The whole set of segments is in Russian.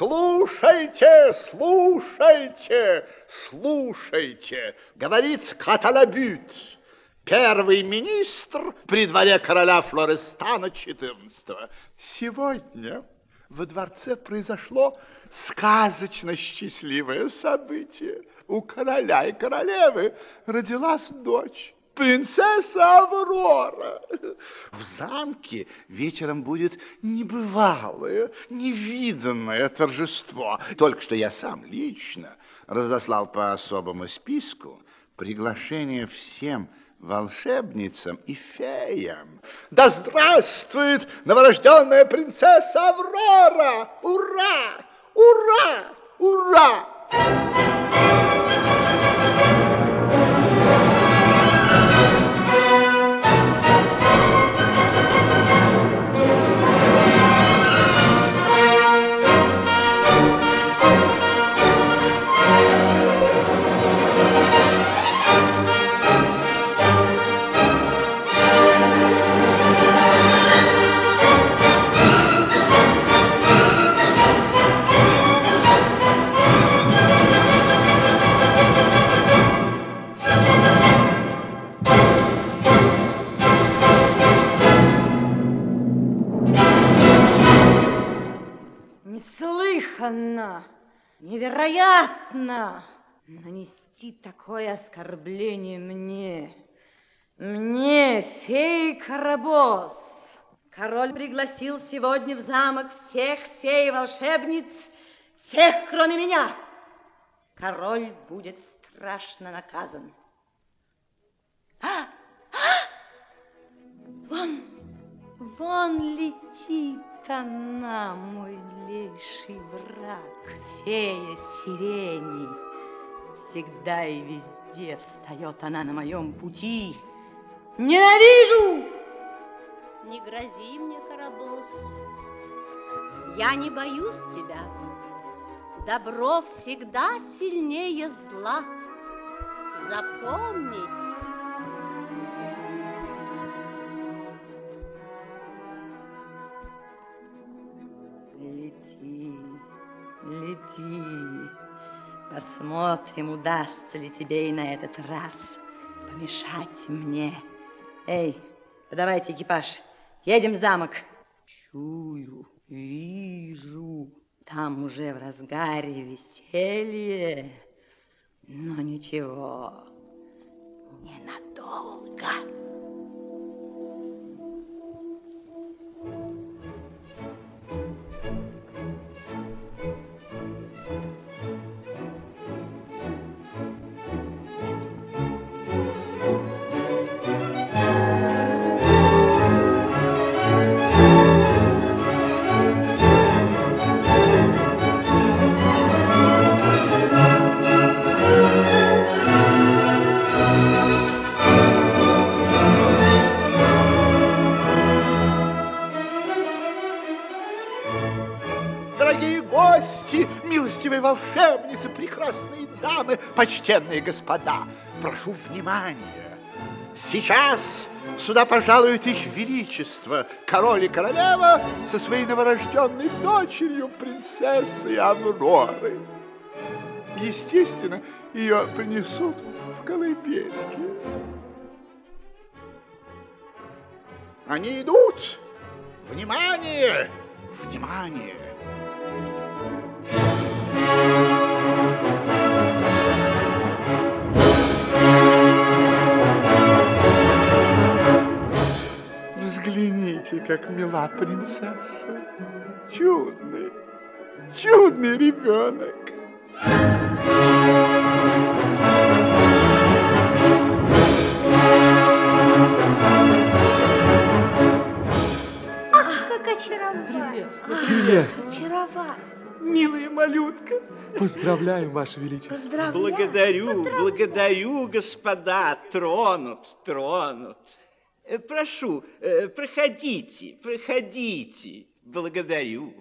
Слушайте, слушайте, слушайте, говорит Каталабют, первый министр при дворе короля Флорестана XIV. Сегодня во дворце произошло сказочно счастливое событие. У короля и королевы родилась дочь принцесса Аврора. В замке вечером будет небывалое, невиданное торжество. Только что я сам лично разослал по особому списку приглашение всем волшебницам и феям. Да здравствует новорожденная принцесса Аврора! Ура! Ура! Ура! неслыханно, невероятно нанести такое оскорбление мне. Мне, фей Карабос. Король пригласил сегодня в замок всех фей-волшебниц, всех, кроме меня. Король будет страшно наказан. А! А! Вон, вон летит она, мой злейший враг, фея сирени. Всегда и везде встает она на моем пути. Ненавижу! Не грози мне, Карабос. Я не боюсь тебя. Добро всегда сильнее зла. Запомни, Лети. Посмотрим, удастся ли тебе и на этот раз помешать мне. Эй, подавайте экипаж. Едем в замок. Чую, вижу. Там уже в разгаре веселье. Но ничего, ненадолго. Волшебницы, прекрасные дамы, почтенные господа, прошу внимания. Сейчас сюда пожалует их величество, король и королева со своей новорожденной дочерью, принцессой Авророй. Естественно, ее принесут в колыбельке. Они идут. Внимание! Внимание! Взгляните, как мила принцесса. Чудный, чудный ребенок. Ах, как очаровательно. Прелестно, прелестно. Очаровательно. Милая малютка. Поздравляю, Ваше Величество. Поздравляю. Благодарю, Поздравляю. благодарю, господа. Тронут, тронут. Э, Прошу, э, проходите, проходите. Благодарю.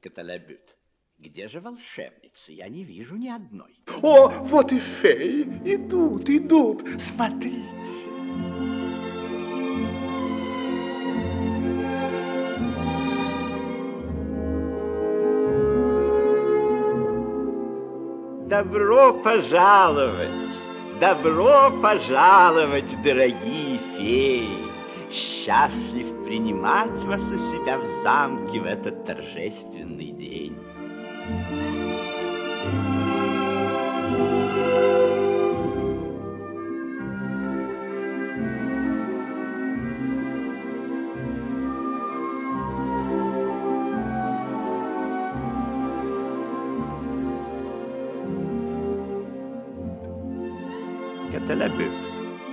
Каталабют, где же волшебница? Я не вижу ни одной. О, вот и феи. Идут, идут. Смотрите. Добро пожаловать, добро пожаловать, дорогие феи. Счастлив принимать вас у себя в замке в этот торжественный день. Каталабют,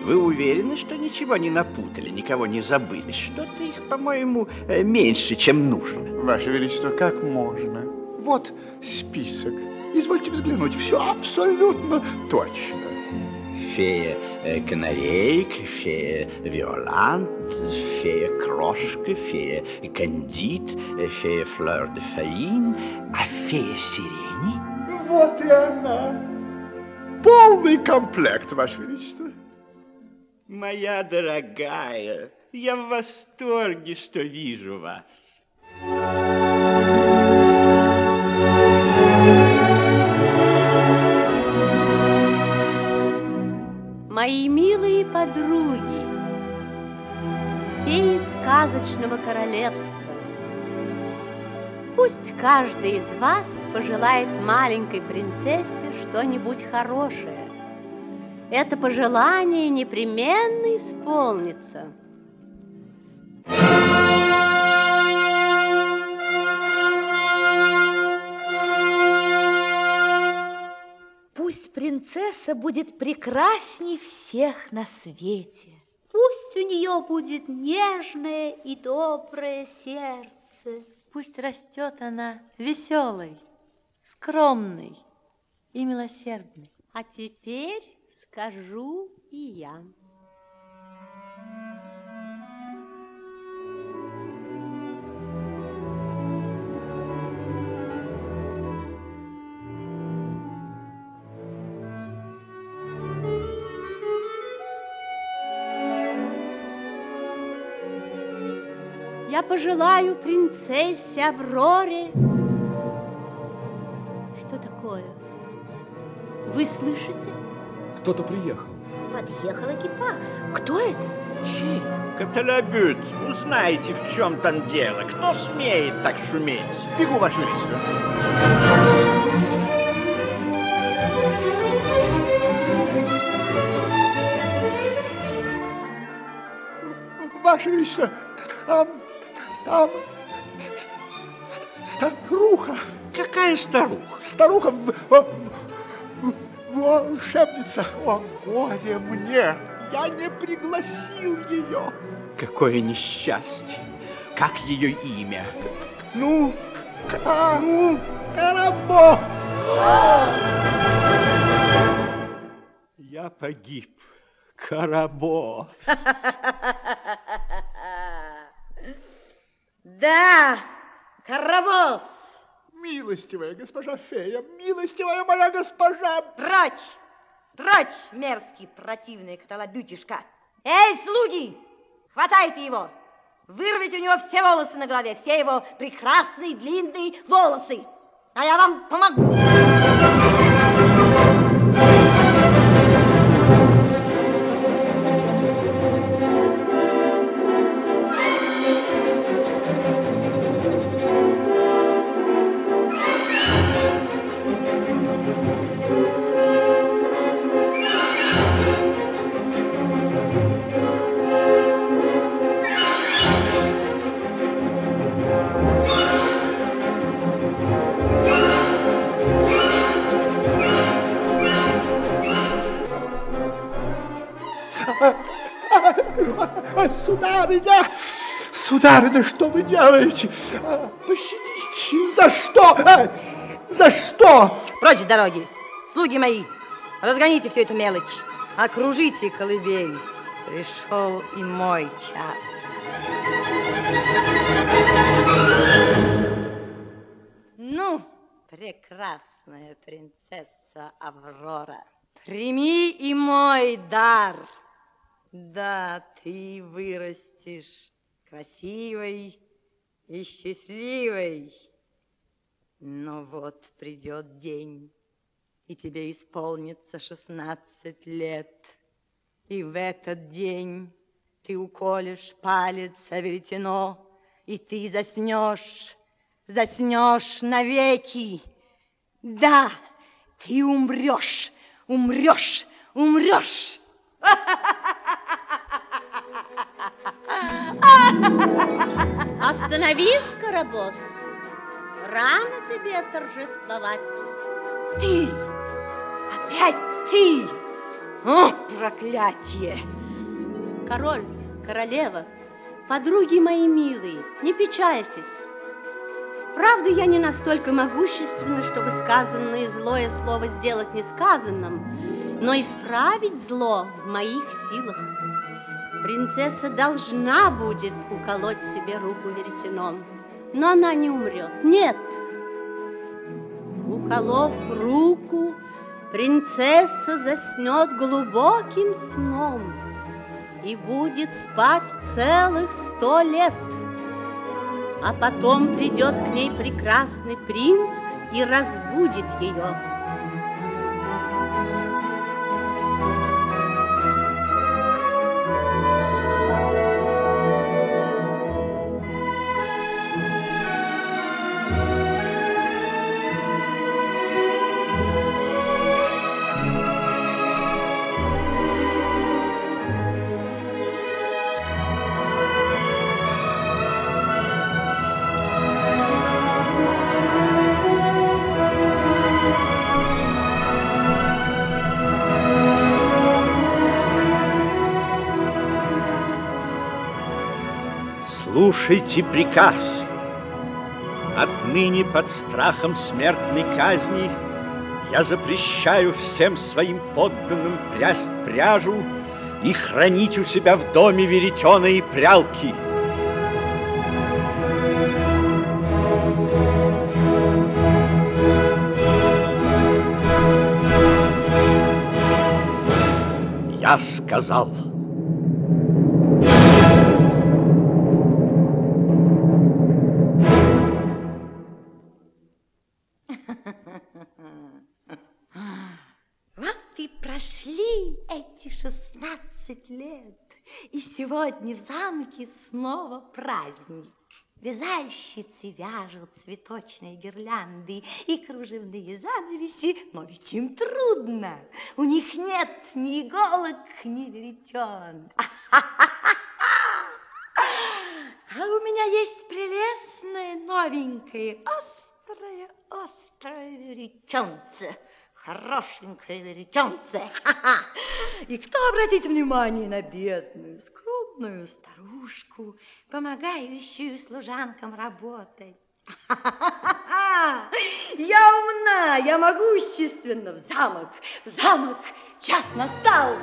вы уверены, что ничего не напутали, никого не забыли? Что-то их, по-моему, э, меньше, чем нужно. Ваше Величество, как можно? Вот список. Извольте взглянуть, все абсолютно точно. Фея э, Канарейк, фея Виолант, фея Крошка, фея Кандид, э, фея Флeur де Фаин, а фея Сирени? Вот и она. Полный комплект, Ваше Величество. Моя дорогая, я в восторге, что вижу вас. Мои милые подруги, феи сказочного королевства, пусть каждый из вас пожелает маленькой принцессе что-нибудь хорошее. Это пожелание непременно исполнится. Пусть принцесса будет прекрасней всех на свете. Пусть у нее будет нежное и доброе сердце. Пусть растет она веселой, скромной и милосердной. А теперь скажу и я. Я пожелаю принцессе Авроре... Что такое? Вы слышите? Кто-то приехал. Подъехал экипаж. Кто это? Чей? Каталабют, узнайте, в чем там дело. Кто смеет так шуметь? Бегу, Ваше Величество. Ваше Величество, там, там старуха, Какая старуха? старуха, в- в- волшебница. О, горе мне, я не пригласил ее. Какое несчастье. Как ее имя? Ну, ну, Карабо. я погиб. Карабо. Да, Карабос, Милостивая госпожа фея, милостивая моя госпожа. прочь, прочь, мерзкий, противный каталабютишка. Эй, слуги, хватайте его, вырвите у него все волосы на голове, все его прекрасные длинные волосы, а я вам помогу. Сударыня, что вы делаете? А, Пощадите, за что? А, За что? Прочь с дороги, слуги мои, разгоните всю эту мелочь, окружите колыбель. Пришел и мой час. Ну, прекрасная принцесса Аврора, прими и мой дар. Да, ты вырастешь красивой и счастливой. Но вот придет день, и тебе исполнится шестнадцать лет. И в этот день ты уколешь палец о веретено, и ты заснешь, заснешь навеки. Да, ты умрешь, умрешь, умрешь. Остановись, Карабос. Рано тебе торжествовать. Ты! Опять ты! О, проклятие! Король, королева, подруги мои милые, не печальтесь. Правда, я не настолько могущественна, чтобы сказанное злое слово сделать несказанным, но исправить зло в моих силах. Принцесса должна будет уколоть себе руку веретеном, но она не умрет. Нет. Уколов руку, принцесса заснет глубоким сном и будет спать целых сто лет. А потом придет к ней прекрасный принц и разбудит ее. Слушайте приказ. Отныне под страхом смертной казни я запрещаю всем своим подданным прясть пряжу и хранить у себя в доме веретеные прялки. Я сказал... лет, и сегодня в замке снова праздник. Вязальщицы вяжут цветочные гирлянды и кружевные занавеси, но ведь им трудно. У них нет ни иголок, ни веретен. А у меня есть прелестное, новенькое, острое, острое веретенце. Хорошенькое веретенце. И кто обратит внимание на бедную, скромную старушку, помогающую служанкам работать? Я умна, я могущественна. В замок, в замок, час настал.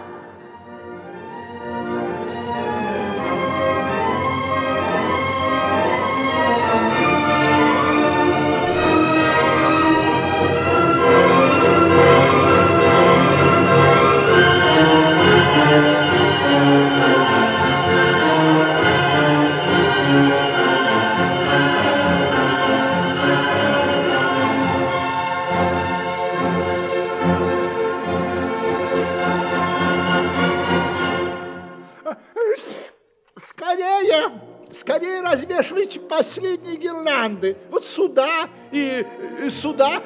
Развешивайте последние гирлянды. Вот сюда и, и сюда.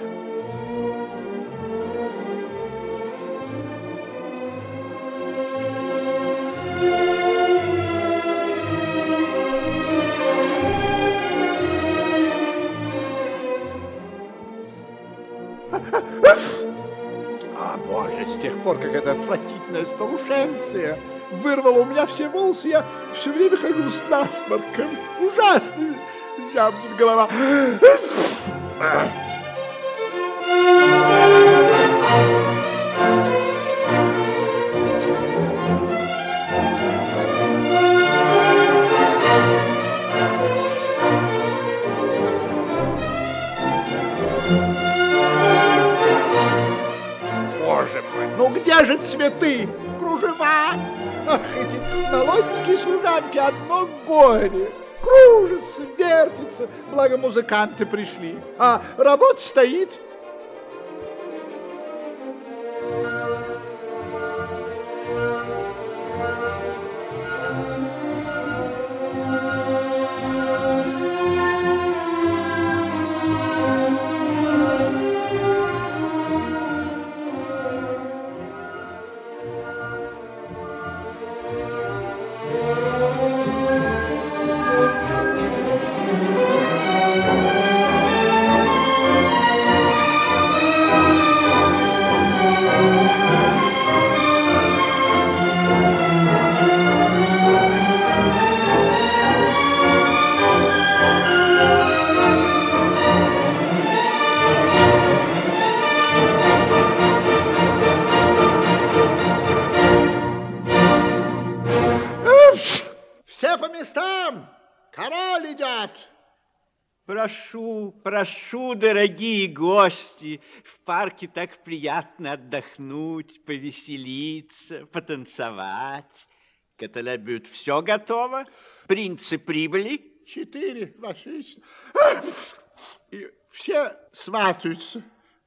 А, боже, с тех пор, как эта отвратительная старушенция вырвала у меня все волосы, я все время хожу с насморком. Ужасно зябнет голова. Боже мой, ну где же цветы, кружева? Ах, эти молоденькие служанки, одно горе. Кружится, вертится, благо музыканты пришли. А работа стоит. Прошу, прошу, дорогие гости, в парке так приятно отдохнуть, повеселиться, потанцевать. Каталябют, все готово? Принцы прибыли? Четыре, Величество. И все сватаются.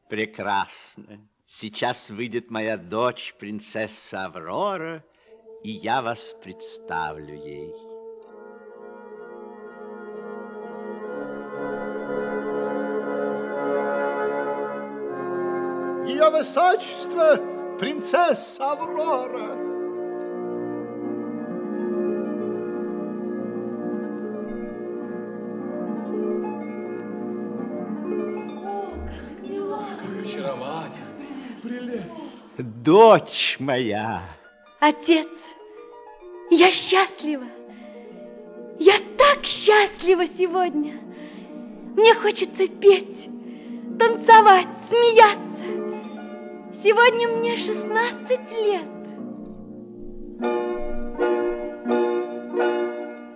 Прекрасно. Сейчас выйдет моя дочь, принцесса Аврора, и я вас представлю ей. Ее высочество, принцесса Аврора. Дочь моя. Отец, я счастлива. Я так счастлива сегодня. Мне хочется петь, танцевать, смеяться. Сегодня мне 16 лет.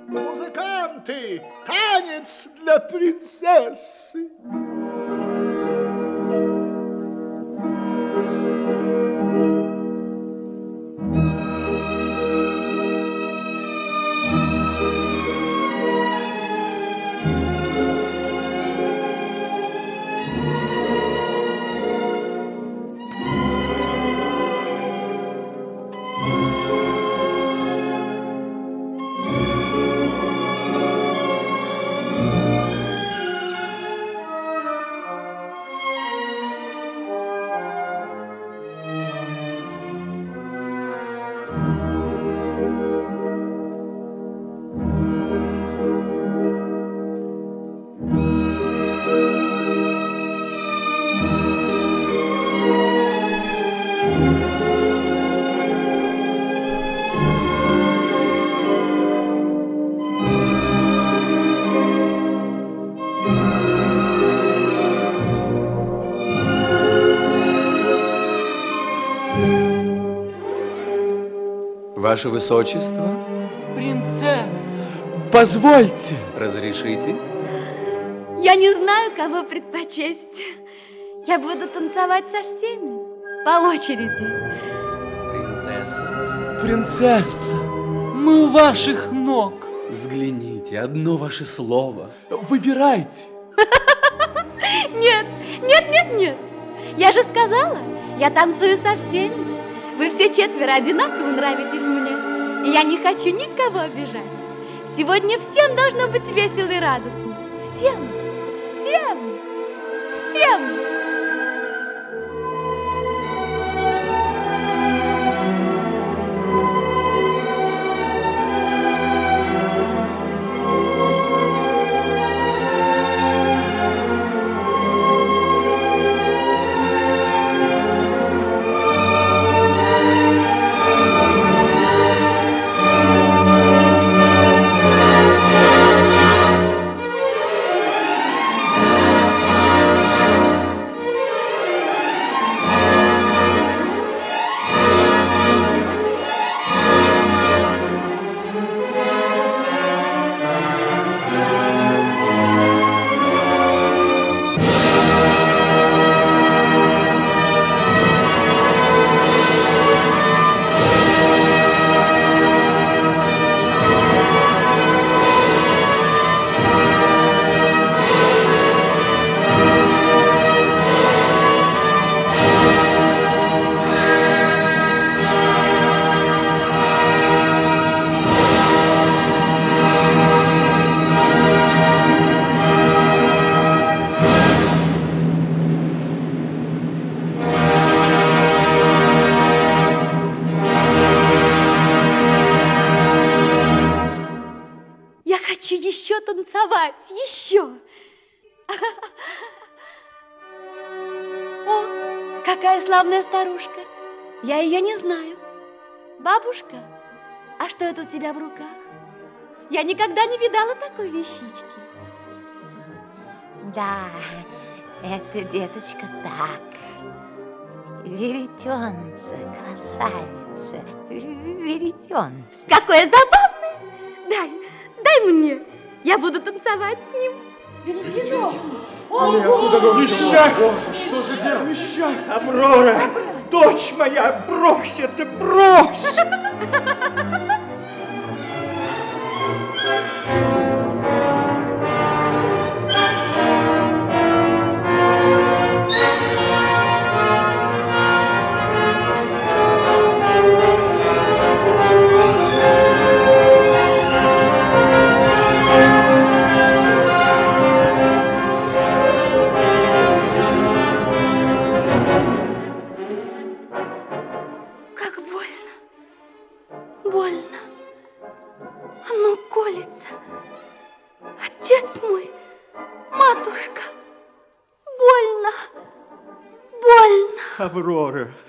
Музыканты, танец для принцессы. Ваше Высочество, Принцесса! Позвольте! разрешите? Я не знаю, кого предпочесть. Я буду танцевать со всеми по очереди. Принцесса, Принцесса! Мы у ваших ног. взгляните, одно ваше слово. Выбирайте. Нет, нет, нет, нет. Я же сказала, я танцую со всеми. Вы все четверо одинаково нравитесь мне. И я не хочу никого обижать. Сегодня всем должно быть весело и радостно. Всем, всем, всем. Бабушка, а что это у тебя в руках? Я никогда не видала такой вещички. Да, это, деточка, так. Веретенце, красавица, веретенце. Какое забавное! Дай, дай мне, я буду танцевать с ним. Веретено! Несчастье! Что же делать? Несчастье! Аврора, дочь моя, брось это, брось!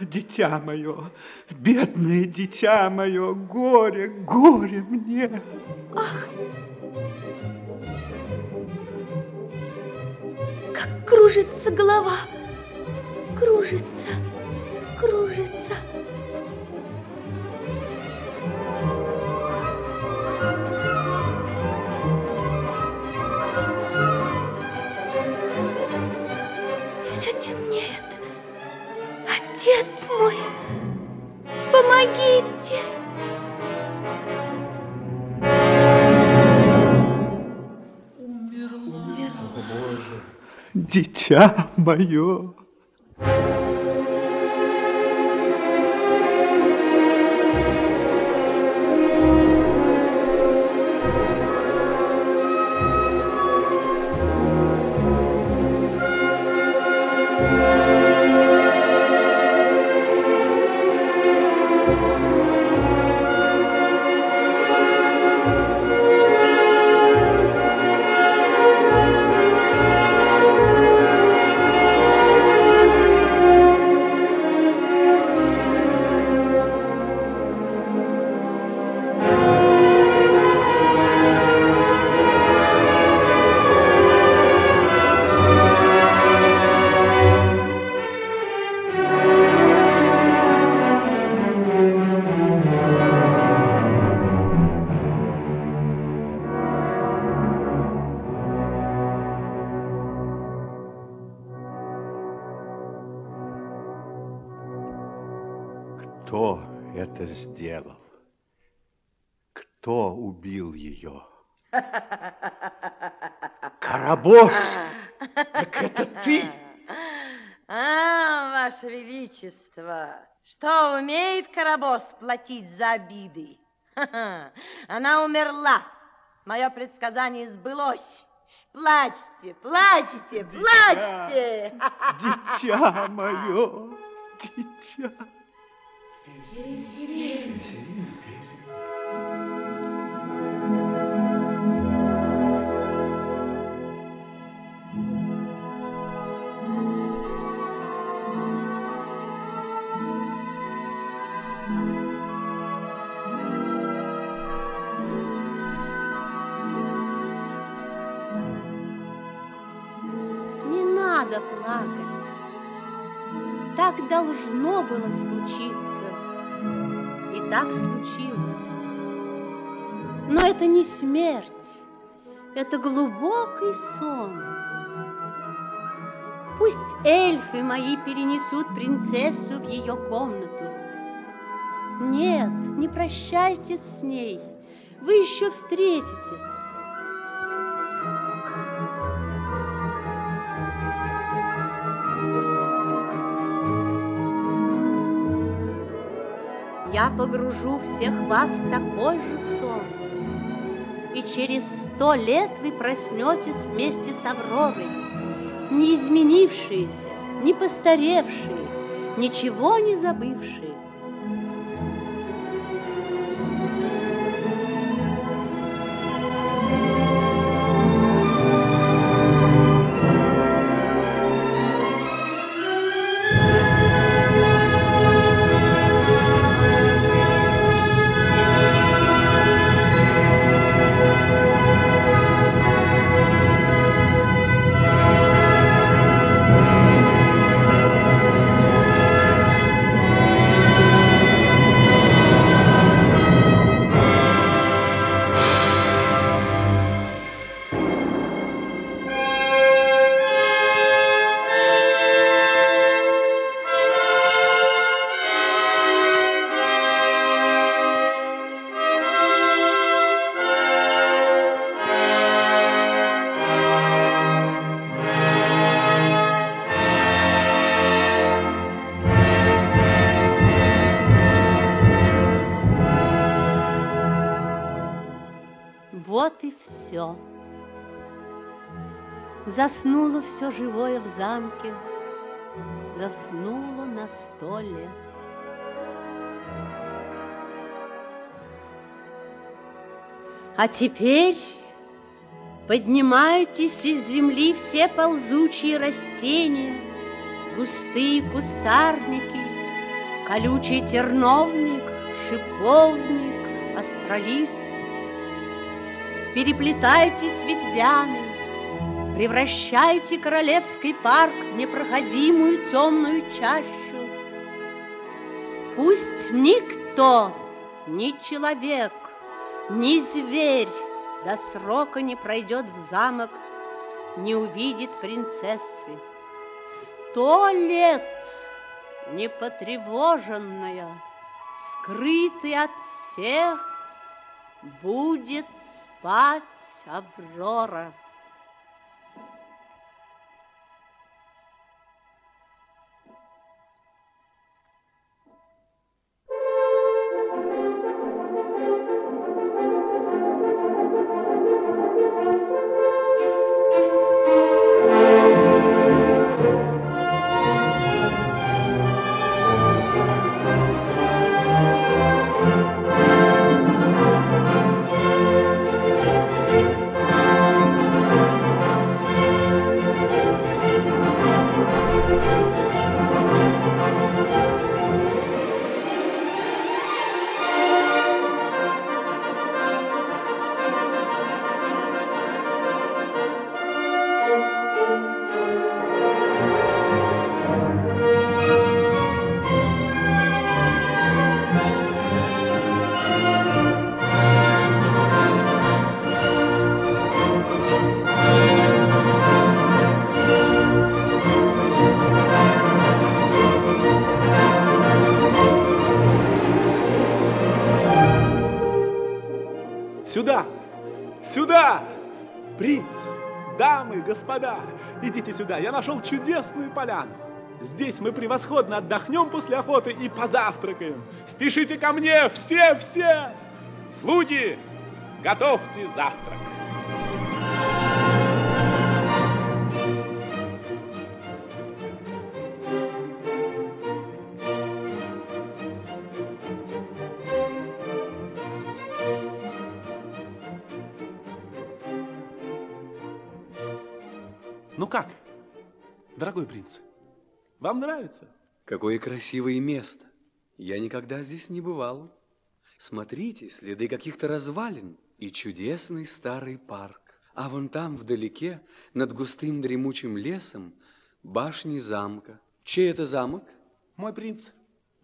Дитя мое, бедное дитя мое, горе, горе мне. Как кружится голова. Кружится. Кружится. Помогите. Дитя мое. Карабос! Так это ты! А, Ваше Величество, что умеет Карабос платить за обиды? Ха-ха, Она умерла. Мое предсказание сбылось. Плачьте, плачьте, плачьте. Дитя мое, дитя. Не Так должно было случиться. И так случилось. Но это не смерть, это глубокий сон. Пусть эльфы мои перенесут принцессу в ее комнату. Нет, не прощайтесь с ней, вы еще встретитесь. Я погружу всех вас в такой же сон. И через сто лет вы проснетесь вместе с Авророй, не изменившиеся, не постаревшие, ничего не забывшие. Все. Заснуло все живое в замке, заснуло на столе. А теперь поднимайтесь из земли все ползучие растения, густые кустарники, колючий терновник, шиповник, астролист. Переплетайтесь ветвями, превращайте королевский парк в непроходимую темную чащу. Пусть никто, ни человек, ни зверь до срока не пройдет в замок, не увидит принцессы. Сто лет непотревоженная, скрытый от всех, будет спать Аврора. Господа, идите сюда. Я нашел чудесную поляну. Здесь мы превосходно отдохнем после охоты и позавтракаем. Спешите ко мне, все-все! Слуги, готовьте завтрак. Дорогой принц, вам нравится? Какое красивое место. Я никогда здесь не бывал. Смотрите, следы каких-то развалин и чудесный старый парк. А вон там, вдалеке, над густым дремучим лесом, башни замка. Чей это замок? Мой принц,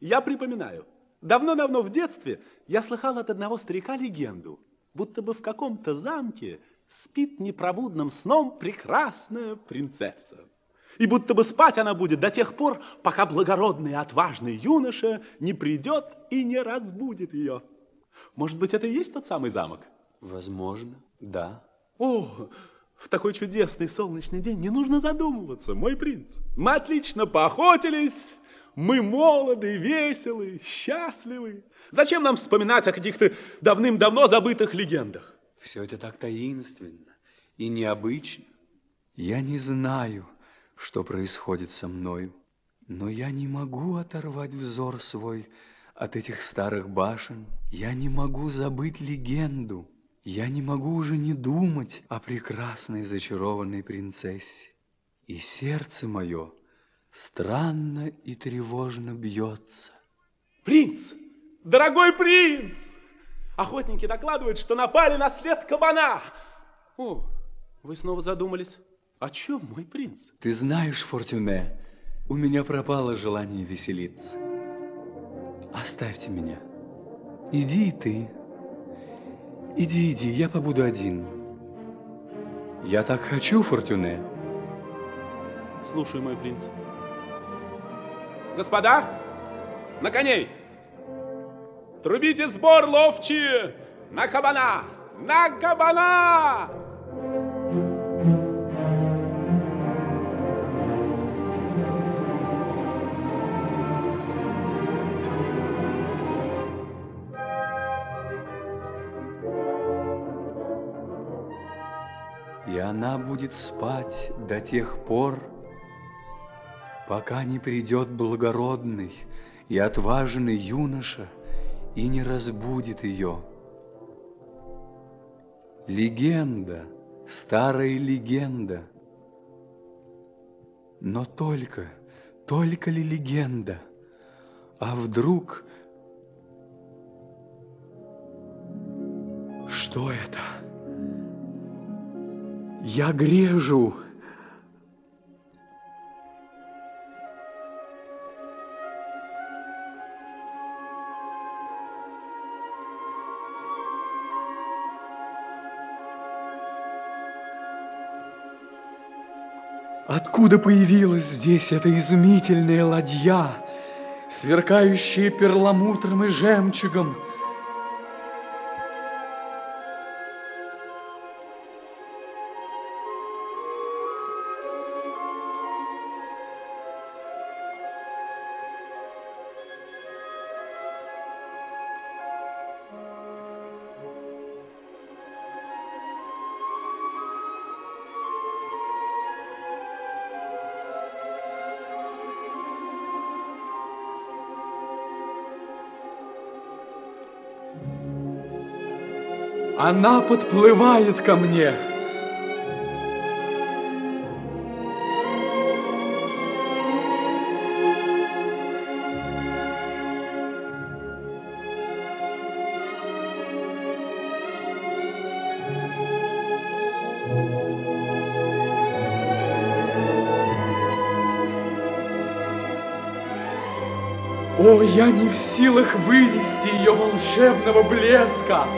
я припоминаю. Давно-давно в детстве я слыхал от одного старика легенду, будто бы в каком-то замке спит непробудным сном прекрасная принцесса. И будто бы спать она будет до тех пор, пока благородный и отважный юноша не придет и не разбудит ее. Может быть, это и есть тот самый замок? Возможно, да. О, в такой чудесный солнечный день не нужно задумываться, мой принц. Мы отлично поохотились, мы молоды, веселы, счастливы. Зачем нам вспоминать о каких-то давным-давно забытых легендах? Все это так таинственно и необычно. Я не знаю, что происходит со мною, но я не могу оторвать взор свой от этих старых башен. Я не могу забыть легенду. Я не могу уже не думать о прекрасной зачарованной принцессе. И сердце мое странно и тревожно бьется. Принц! Дорогой принц! Охотники докладывают, что напали на след кабана. О, вы снова задумались. О чем, мой принц? Ты знаешь, Фортюне, у меня пропало желание веселиться. Оставьте меня. Иди и ты. Иди, иди, я побуду один. Я так хочу, Фортюне. Слушаю, мой принц. Господа, на коней! Трубите сбор ловчие! На кабана! На кабана! Она будет спать до тех пор, пока не придет благородный и отважный юноша и не разбудит ее. Легенда, старая легенда. Но только, только ли легенда? А вдруг... Что это? Я грежу. Откуда появилась здесь эта изумительная ладья, сверкающая перламутром и жемчугом, Она подплывает ко мне. О, я не в силах вынести ее волшебного блеска!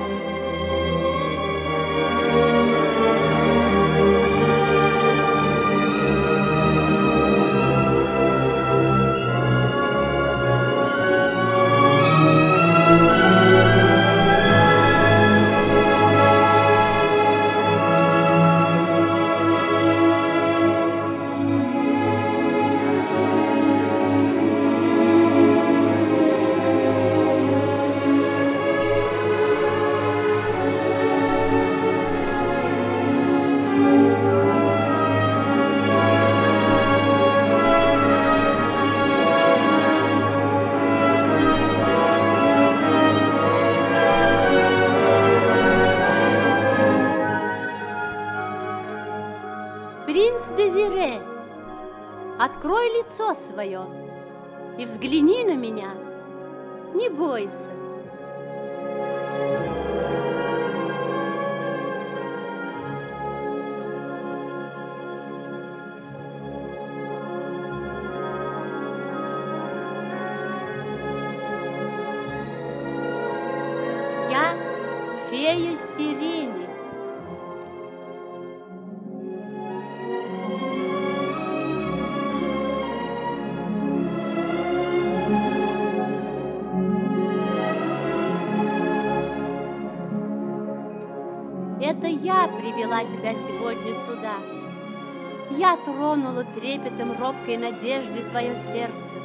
Я тронула трепетом робкой надежды твое сердце.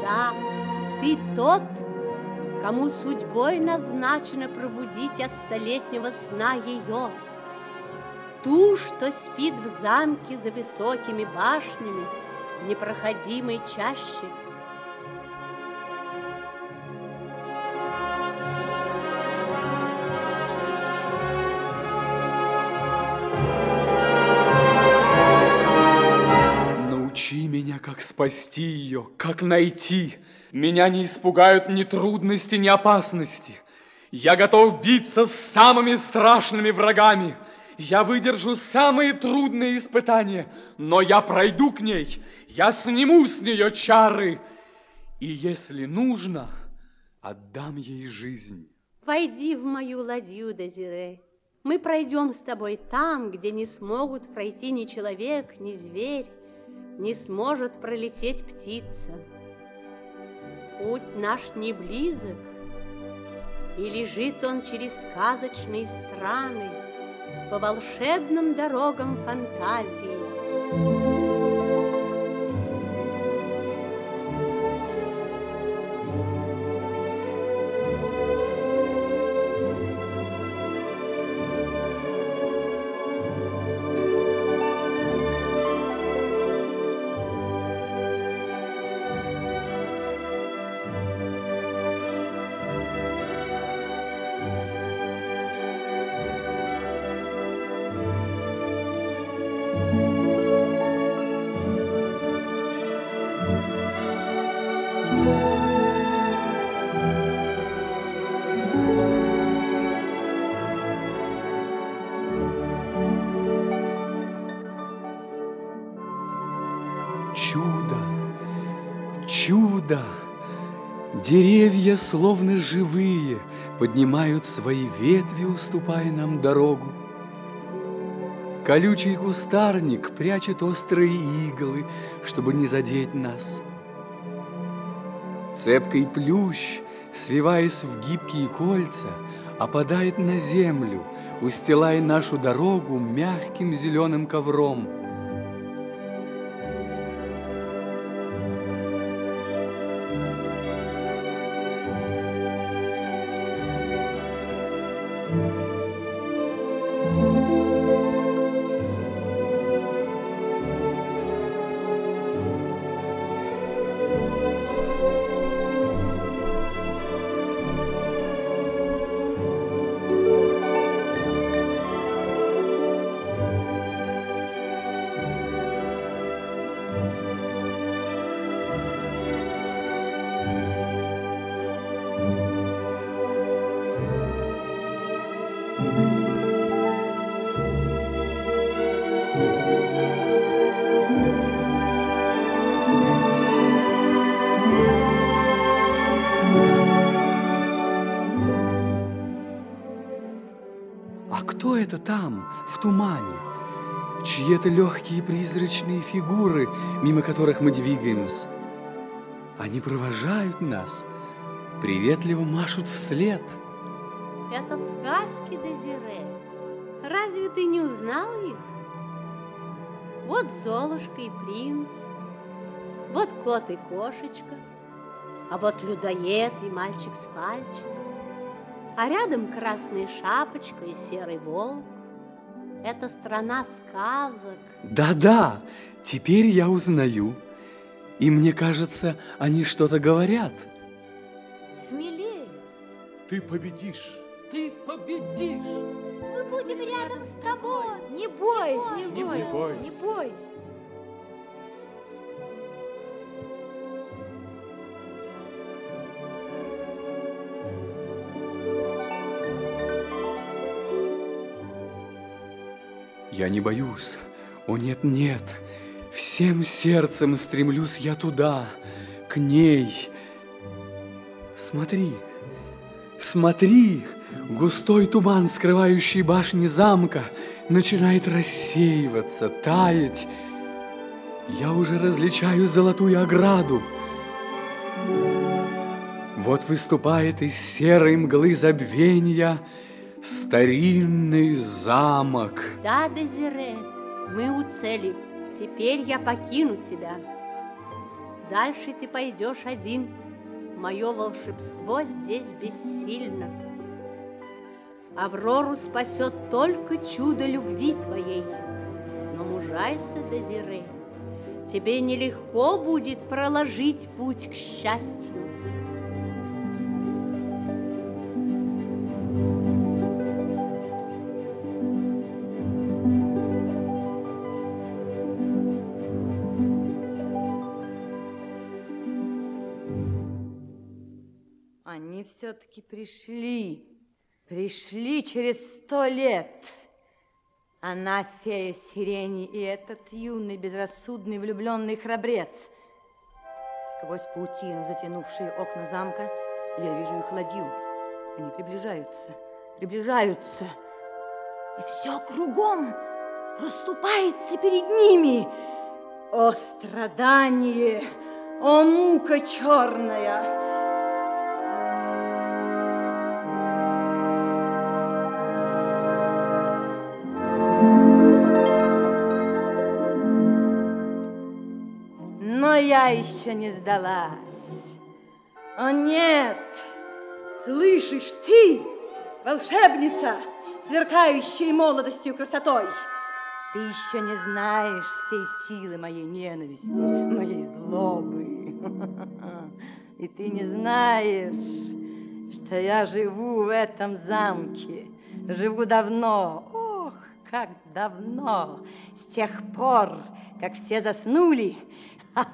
Да, ты тот, кому судьбой назначено пробудить от столетнего сна ее. Ту, что спит в замке за высокими башнями в непроходимой чаще. Как спасти ее, как найти. Меня не испугают ни трудности, ни опасности. Я готов биться с самыми страшными врагами. Я выдержу самые трудные испытания, но я пройду к ней, я сниму с нее чары. И если нужно, отдам ей жизнь. Войди в мою ладью, Дезире. Мы пройдем с тобой там, где не смогут пройти ни человек, ни зверь, не сможет пролететь птица. Путь наш не близок, и лежит он через сказочные страны по волшебным дорогам фантазии. Чудо, чудо! Деревья, словно живые, поднимают свои ветви, уступая нам дорогу. Колючий кустарник прячет острые иглы, чтобы не задеть нас – Цепкий плющ, свиваясь в гибкие кольца, опадает на землю, устилая нашу дорогу мягким зеленым ковром – Это легкие призрачные фигуры, мимо которых мы двигаемся? Они провожают нас, приветливо машут вслед. Это сказки Дезире. Разве ты не узнал их? Вот Золушка и принц, вот кот и кошечка, а вот людоед и мальчик с пальчиком а рядом красная шапочка и серый волк. Это страна сказок. Да-да, теперь я узнаю. И мне кажется, они что-то говорят. Смелее. Ты победишь. Ты победишь. Мы будем рядом с тобой. Не бойся, не бойся. Не бойся. Не бойся. Я не боюсь. О, нет-нет. Всем сердцем стремлюсь я туда, к ней. Смотри, смотри, густой туман, скрывающий башни замка, начинает рассеиваться, таять. Я уже различаю золотую ограду. Вот выступает из серой мглы забвения Старинный замок. Да, Дезире, мы у цели. Теперь я покину тебя. Дальше ты пойдешь один. Мое волшебство здесь бессильно. Аврору спасет только чудо любви твоей. Но мужайся, Дезире, тебе нелегко будет проложить путь к счастью. Все-таки пришли. Пришли через сто лет. Она фея сирени и этот юный, безрассудный, влюбленный храбрец. Сквозь паутину, затянувшие окна замка, я вижу их ладью. Они приближаются, приближаются. И все кругом расступается перед ними. О, страдание! О, мука черная! Я еще не сдалась. О нет! Слышишь ты, волшебница, сверкающая молодостью и красотой? Ты еще не знаешь всей силы моей ненависти, моей злобы. И ты не знаешь, что я живу в этом замке. Живу давно, ох, как давно, с тех пор, как все заснули, Эй,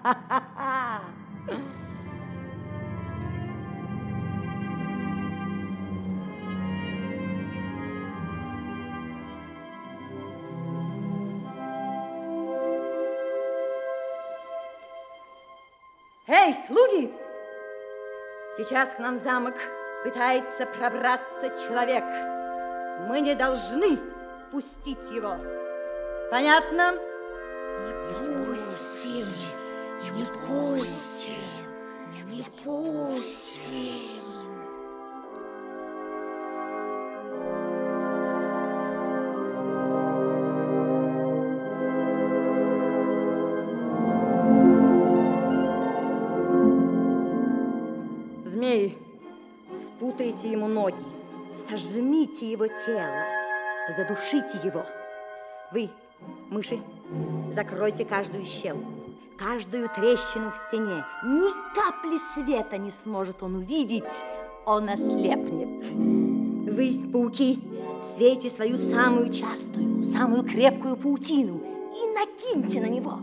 слуги! Сейчас к нам в замок пытается пробраться человек. Мы не должны пустить его. Понятно? Не пустим, не пустим, не пустим. Змеи, спутайте ему ноги, сожмите его тело, задушите его. Вы, мыши, закройте каждую щелку, каждую трещину в стене. Ни капли света не сможет он увидеть, он ослепнет. Вы, пауки, свейте свою самую частую, самую крепкую паутину и накиньте на него,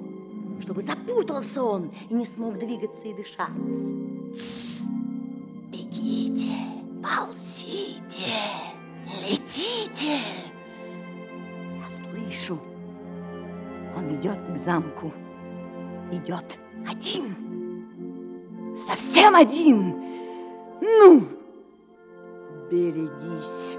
чтобы запутался он и не смог двигаться и дышать. Бегите, ползите, летите. Я слышу, он идет к замку. Идет один. Совсем один. Ну, берегись.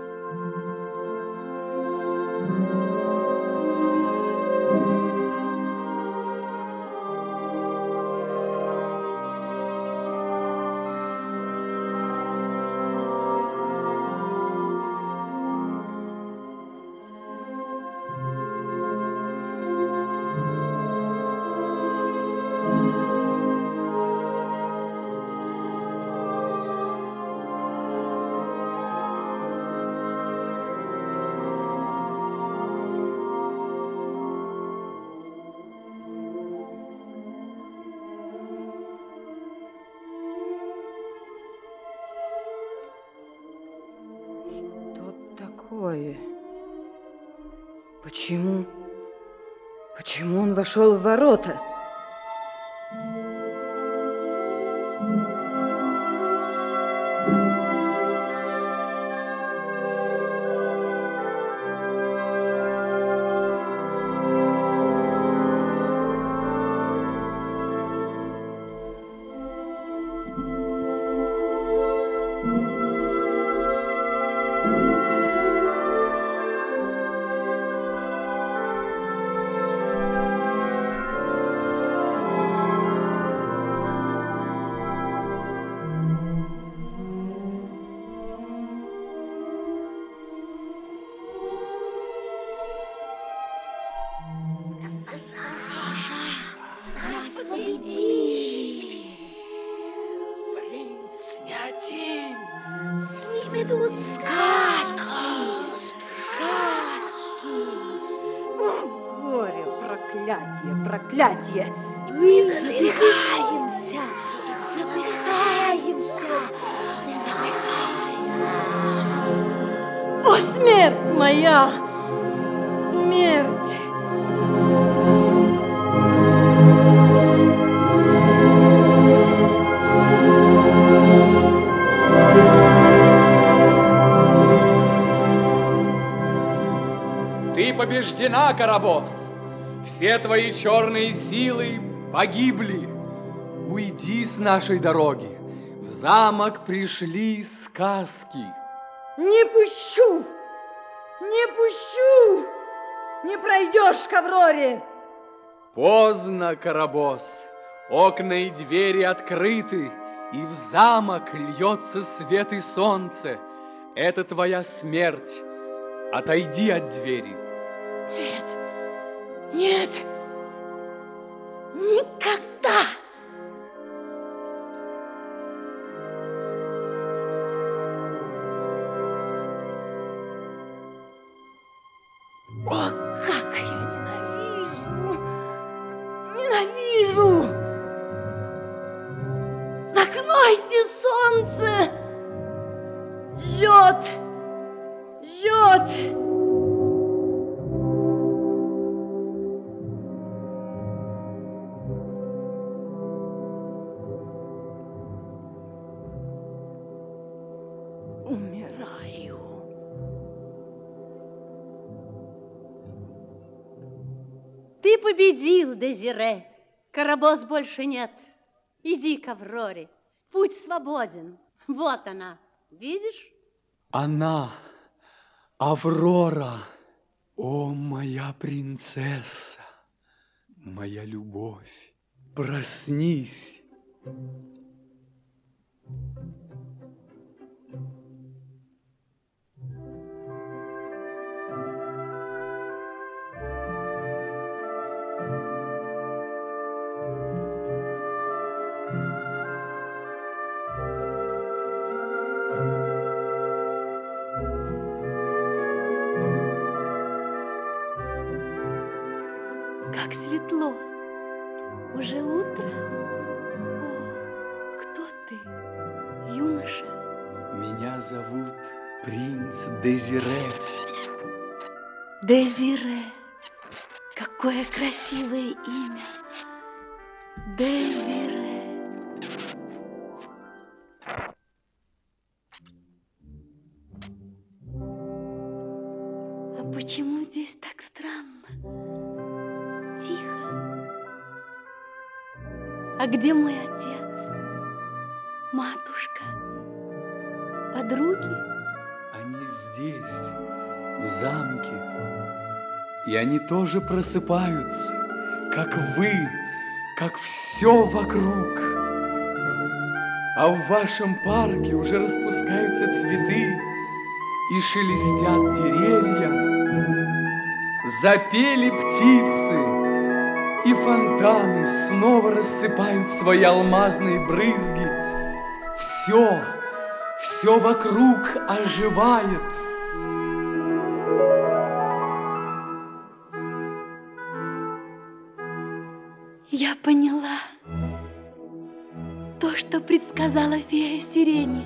Такое? Почему? Почему он вошел в ворота? Побеждена, Карабос. Все твои черные силы погибли. Уйди с нашей дороги. В замок пришли сказки. Не пущу! Не пущу! Не пройдешь к Авроре! Поздно, Карабос. Окна и двери открыты, и в замок льется свет и солнце. Это твоя смерть. Отойди от двери. Нет, нет, никогда. Победил, Дезире. Карабос больше нет. Иди к Авроре. Путь свободен. Вот она. Видишь? Она, Аврора, о, моя принцесса, моя любовь, проснись. Дезире. Дезире. Какое красивое имя. Они тоже просыпаются, как вы, как все вокруг. А в вашем парке уже распускаются цветы и шелестят деревья. Запели птицы, и фонтаны снова рассыпают свои алмазные брызги. Все, все вокруг оживает. То, что предсказала фея сирени,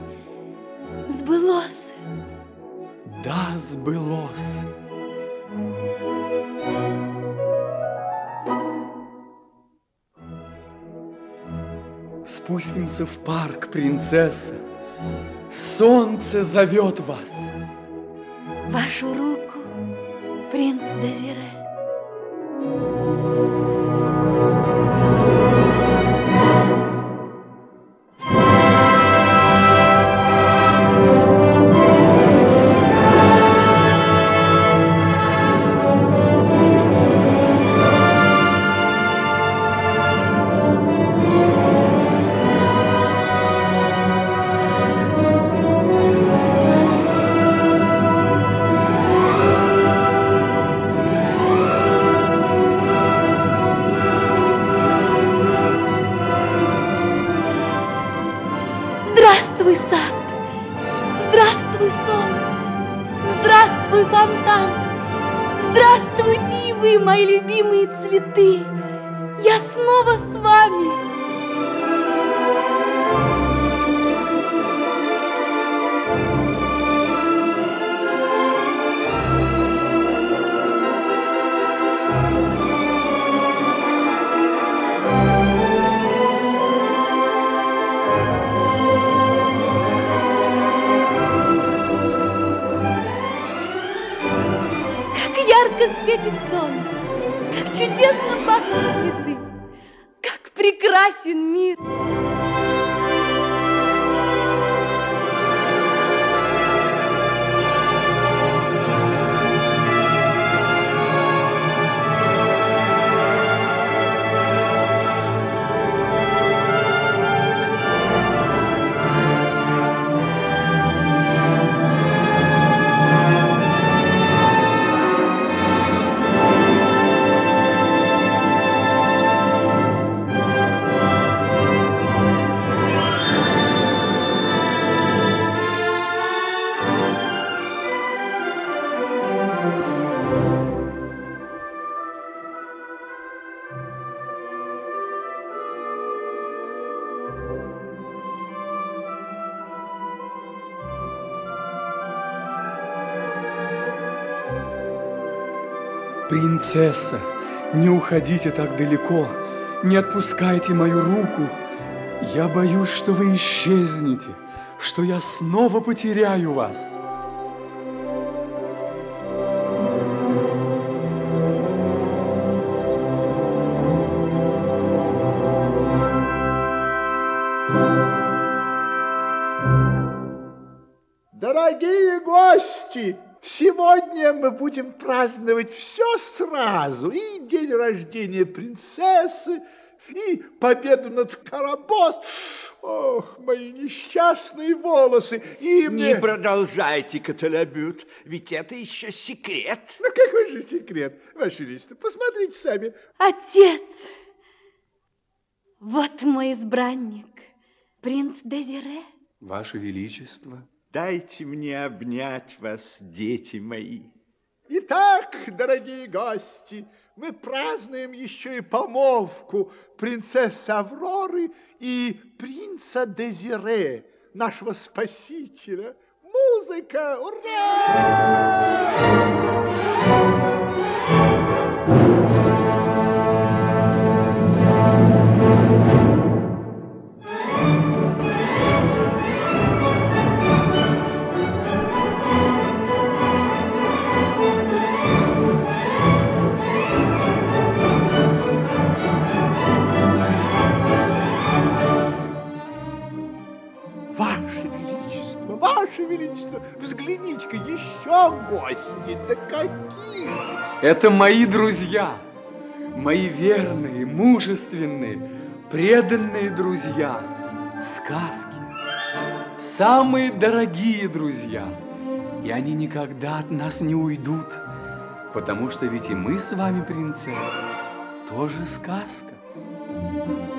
сбылось. Да, сбылось. Спустимся в парк, принцесса. Солнце зовет вас. Вашу руку, принц Дезире. Принцесса, не уходите так далеко, не отпускайте мою руку. Я боюсь, что вы исчезнете, что я снова потеряю вас. Дорогие гости! Сегодня мы будем праздновать все сразу. И день рождения принцессы, и победу над Карабос. Ох, мои несчастные волосы. И мне... Не продолжайте, Каталабют, ведь это еще секрет. Ну, какой же секрет, Ваше Величество? Посмотрите сами. Отец! Вот мой избранник, принц Дезире. Ваше Величество. Дайте мне обнять вас, дети мои. Итак, дорогие гости, мы празднуем еще и помолвку принцессы Авроры и принца Дезире, нашего спасителя. Музыка! Ура! Ваше Величество, взгляните-ка, еще гости, да какие! Это мои друзья, мои верные, мужественные, преданные друзья, сказки, самые дорогие друзья. И они никогда от нас не уйдут, потому что ведь и мы с вами, принцесса, тоже сказка.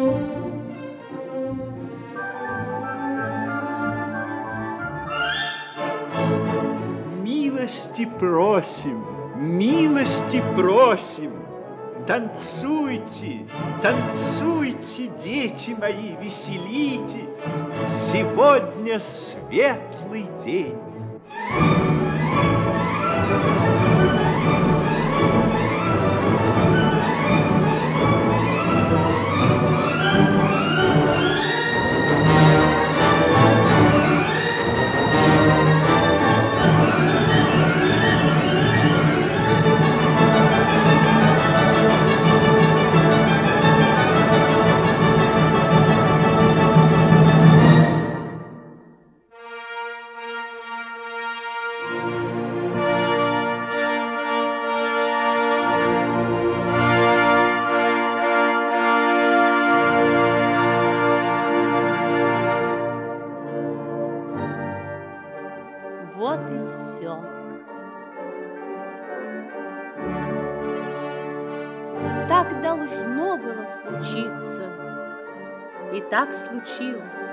Thank you. Милости просим, милости просим. Танцуйте, танцуйте, дети мои, веселитесь. Сегодня светлый день. Так